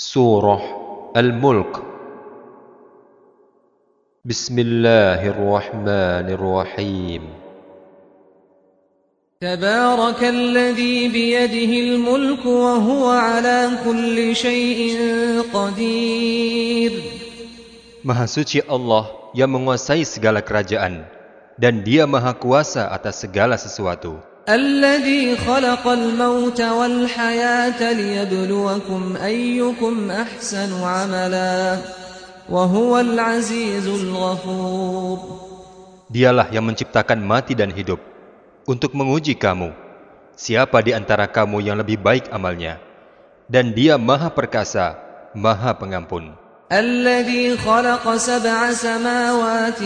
Surah Al-Mulk Bismillahirrahmanirrahim تبارك الذي بيده الملك وهو على كل شيء قدير Maha suci Allah yang menguasai segala kerajaan dan dia maha kuasa atas segala sesuatu. الذي خلق الموت والحياة ليبلوكم أيكم أحسن عملا وهو العزيز الغفور Dialah yang menciptakan mati dan hidup untuk menguji kamu. Siapa di antara kamu yang lebih baik amalnya? Dan dia maha perkasa, maha pengampun. الذي خلق سبع سماوات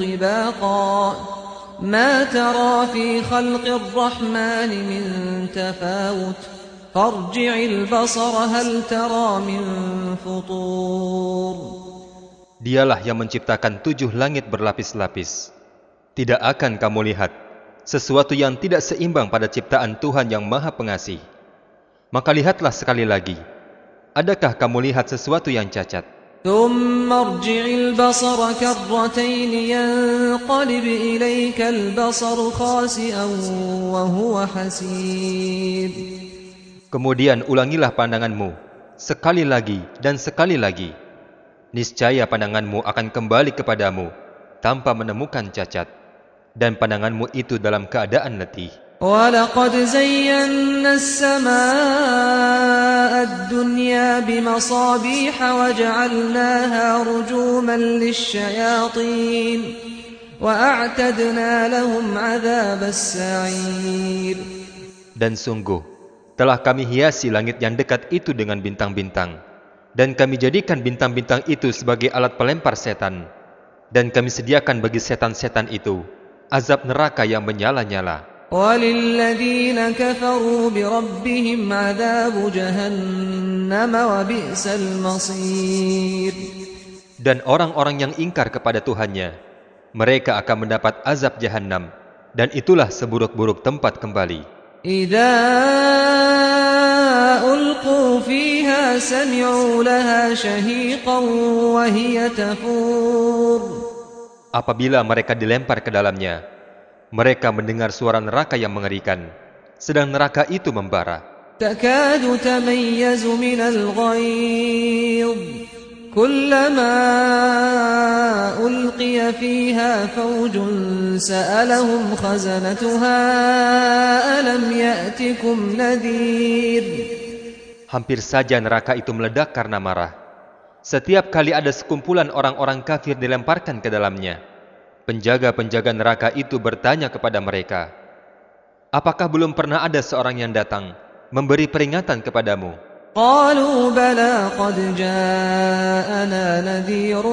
طباقا ما ترى في خلق الرحمن من تفاوت فارجع البصر هل ترى من فطور Dialah yang menciptakan tujuh langit berlapis-lapis. Tidak akan kamu lihat sesuatu yang tidak seimbang pada ciptaan Tuhan yang maha pengasih. Maka lihatlah sekali lagi. Adakah kamu lihat sesuatu yang cacat? ثم ارجع البصر كرتين ينقلب إليك البصر خاسئا وهو حسير Kemudian ulangilah pandanganmu sekali lagi dan sekali lagi. Niscaya pandanganmu akan kembali kepadamu tanpa menemukan cacat. Dan pandanganmu itu dalam keadaan letih. ولقد زينا السماء الدنيا بمصابيح وجعلناها رجوما للشياطين وأعتدنا لهم عذاب السعير Dan sungguh, telah kami hiasi langit yang dekat itu dengan bintang-bintang. Dan kami jadikan bintang-bintang itu sebagai alat pelempar setan. Dan kami sediakan bagi setan-setan itu azab neraka yang menyala-nyala. وللذين كفروا بربهم عذاب جهنم وبئس المصير Dan orang-orang yang ingkar kepada Tuhannya, mereka akan mendapat azab jahanam. Dan itulah seburuk-buruk tempat kembali. إذا ألقوا فيها سمعوا لها شهيقا وهي تفور Apabila mereka dilempar ke dalamnya, mereka mendengar suara neraka yang mengerikan, sedang neraka itu membara. تكاد تميز من الغيظ كلما ألقي فيها فوج سألهم خزنتها ألم يأتكم نذير Hampir saja neraka itu meledak karena marah. Setiap kali ada sekumpulan orang-orang kafir dilemparkan ke dalamnya, penjaga-penjaga neraka itu bertanya kepada mereka, Apakah belum pernah ada seorang yang datang memberi peringatan kepadamu? قالوا بلى قد جاءنا نذير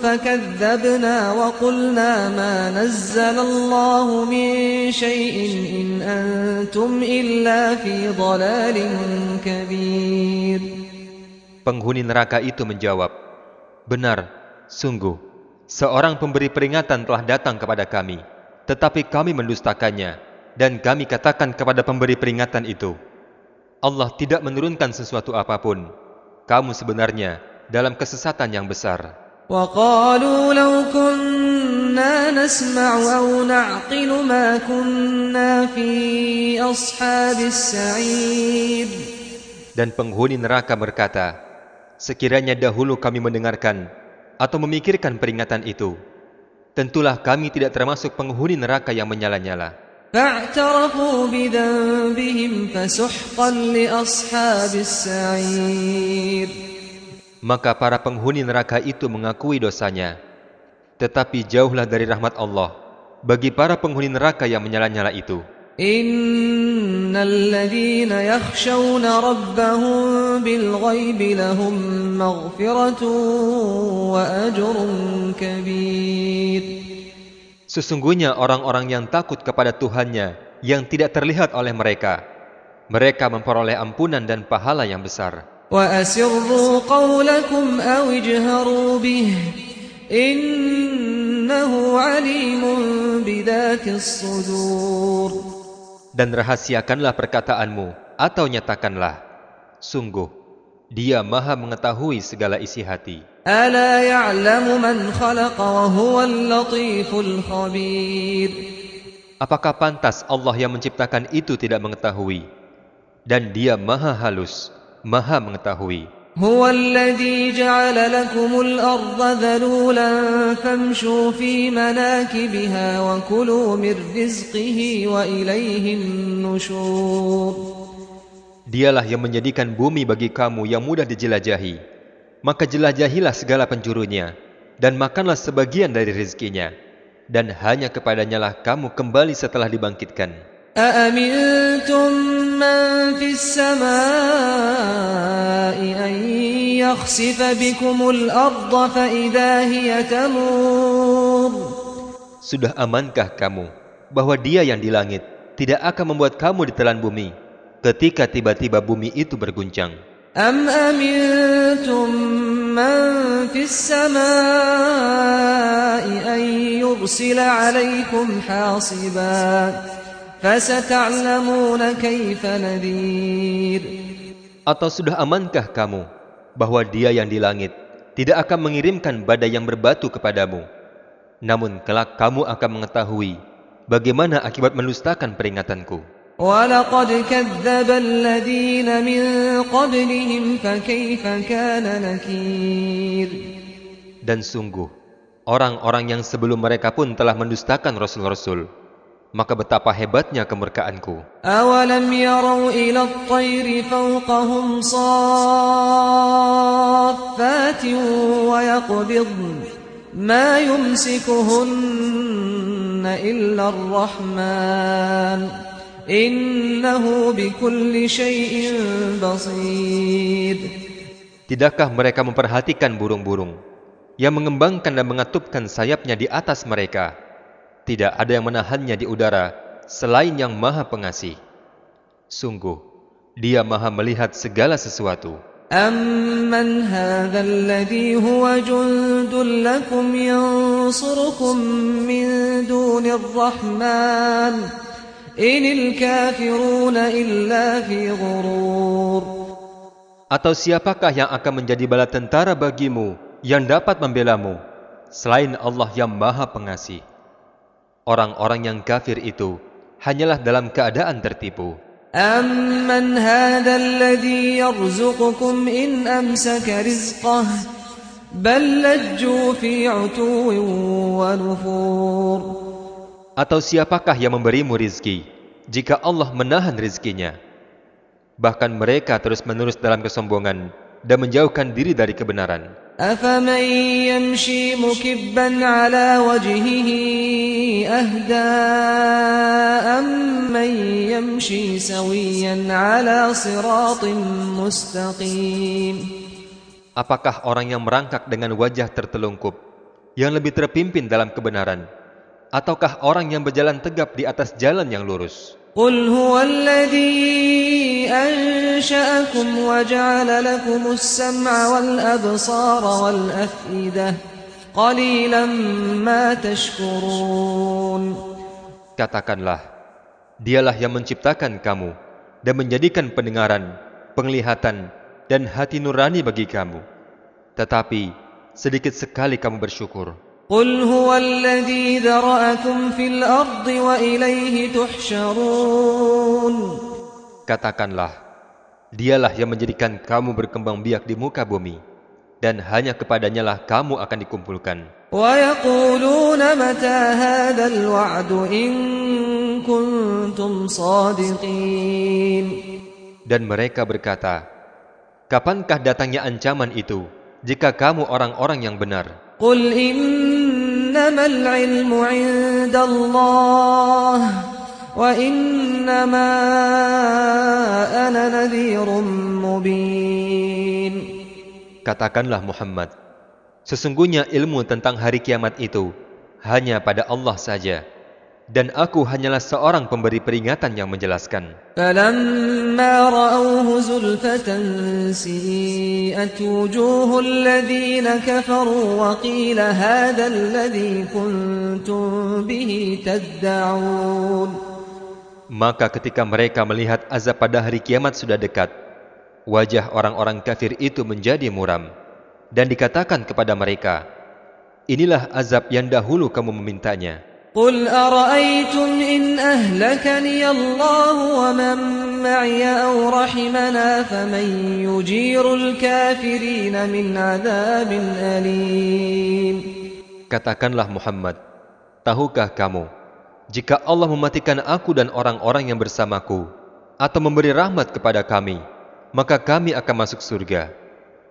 فكذبنا وقلنا ما نزل الله من شيء إن أنتم إلا في ضلال كبير Penghuni neraka itu menjawab, Benar, sungguh, seorang pemberi peringatan telah datang kepada kami, tetapi kami mendustakannya, dan kami katakan kepada pemberi peringatan itu, Allah tidak menurunkan sesuatu apapun. Kamu sebenarnya dalam kesesatan yang besar. وقالوا لو كنا نسمع أو نعقل ما كنا في أصحاب السعير Dan penghuni neraka berkata, Sekiranya dahulu kami mendengarkan atau memikirkan peringatan itu, tentulah kami tidak termasuk penghuni neraka yang menyala-nyala. Maka para penghuni neraka itu mengakui dosanya, tetapi jauhlah dari rahmat Allah bagi para penghuni neraka yang menyala-nyala itu. Innal ladhina yakhshawna rabbahum بالغيب لهم مغفرة وأجر كبير Sesungguhnya orang-orang yang takut kepada Tuhannya yang tidak terlihat oleh mereka, mereka memperoleh ampunan dan pahala yang besar. وأسروا قولكم أو اجهروا به إنه عليم بذات الصدور Dan rahasiakanlah perkataanmu atau nyatakanlah. Sungguh, Dia maha mengetahui segala isi hati. ألا يعلم من خلق وهو اللطيف الخبير Apakah pantas Allah yang menciptakan itu tidak mengetahui? Dan dia maha halus, maha mengetahui. هو الذي جعل لكم الأرض ذلولا فامشوا في مناكبها وكلوا من رزقه وإليه النشور Dialah yang menjadikan bumi bagi kamu yang mudah dijelajahi. Maka jelajahilah segala penjurunya, dan makanlah sebagian dari rezekinya. Dan hanya kepadanya lah kamu kembali setelah dibangkitkan. أأمنتم من في السماء أن يخسف بكم الأرض فإذا هي تمور Sudah amankah kamu bahwa dia yang di langit tidak akan membuat kamu ditelan bumi ketika tiba-tiba bumi itu berguncang. Am amintum man fis samai an yursila alaikum hasiba Atau sudah amankah kamu bahwa dia yang di langit tidak akan mengirimkan badai yang berbatu kepadamu? Namun kelak kamu akan mengetahui bagaimana akibat menustakan peringatanku. ولقد كذب الذين من قبلهم فكيف كان نكير Dan sungguh, orang-orang yang sebelum mereka pun telah mendustakan Rasul-Rasul. Maka betapa hebatnya kemurkaanku. أولم يروا إلى الطير فوقهم صافات ويقبضن ما يمسكهن إلا الرحمن إنه بكل شيء بصير Tidakkah mereka memperhatikan burung-burung yang mengembangkan dan mengatupkan sayapnya di atas mereka? Tidak ada yang menahannya di udara selain yang maha pengasih. Sungguh, dia maha melihat segala sesuatu. أمن هذا الذي هو جند لكم ينصركم من دون الرحمن Atau siapakah yang akan menjadi bala tentara bagimu yang dapat membelamu selain Allah yang Maha Pengasih? Orang-orang yang kafir itu hanyalah dalam keadaan tertipu. Amman hadha alladhi yarzukukum in amsaka rizqah bal lajju fi wa nufur. Atau siapakah yang memberimu rizki jika Allah menahan rizkinya? Bahkan mereka terus-menerus dalam kesombongan dan menjauhkan diri dari kebenaran. أفمن يمشي مكبا على وجهه أهدى أمن يمشي سويا على صراط مستقيم Apakah orang yang merangkak dengan wajah tertelungkup yang lebih terpimpin dalam kebenaran? Ataukah orang yang berjalan tegap di atas jalan yang lurus? قل هو الذي أنشأكم وجعل لكم السمع والأبصار والأفئدة قليلا ما تشكرون Katakanlah, dialah yang menciptakan kamu dan menjadikan pendengaran, penglihatan, dan hati nurani bagi kamu. Tetapi, sedikit sekali kamu bersyukur. قل هو الذي ذرأكم في الأرض وإليه تحشرون Katakanlah, dialah yang menjadikan kamu berkembang biak di muka bumi, dan hanya kepadanya lah kamu akan dikumpulkan. ويقولون متى هذا الوعد إن كنتم صادقين Dan mereka berkata, Kapankah datangnya ancaman itu, jika kamu orang-orang yang benar? قل إنما العلم عند الله وإنما أنا نذير مبين Katakanlah Muhammad, sesungguhnya ilmu tentang hari kiamat itu hanya pada Allah saja, dan aku hanyalah seorang pemberi peringatan yang menjelaskan. Maka ketika mereka melihat azab pada hari kiamat sudah dekat, wajah orang-orang kafir itu menjadi muram dan dikatakan kepada mereka, "Inilah azab yang dahulu kamu memintanya." قل أرأيتم إن أهلكني الله ومن معي أو رحمنا فمن يجير الكافرين من عذاب أليم Katakanlah Muhammad, tahukah kamu, jika Allah mematikan aku dan orang-orang yang bersamaku, atau memberi rahmat kepada kami, maka kami akan masuk surga.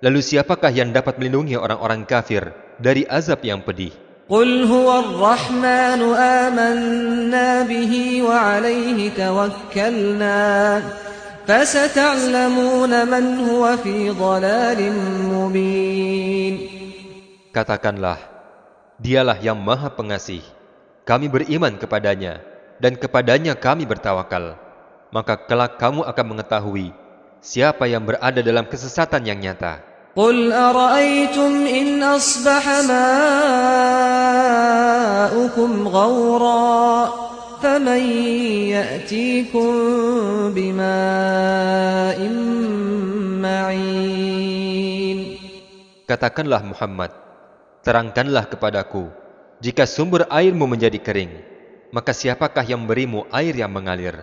Lalu siapakah yang dapat melindungi orang-orang kafir dari azab yang pedih? قل هو الرحمن آمنا به وعليه توكلنا فستعلمون من هو في ضلال مبين Katakanlah, dialah yang maha pengasih. Kami beriman kepadanya, dan kepadanya kami bertawakal. Maka kelak kamu akan mengetahui siapa yang berada dalam kesesatan yang nyata. قل أرأيتم إن أصبح ماؤكم غورا فمن يأتيكم بماء معين Katakanlah Muhammad, terangkanlah kepadaku, jika sumber airmu menjadi kering, maka siapakah yang memberimu air yang mengalir?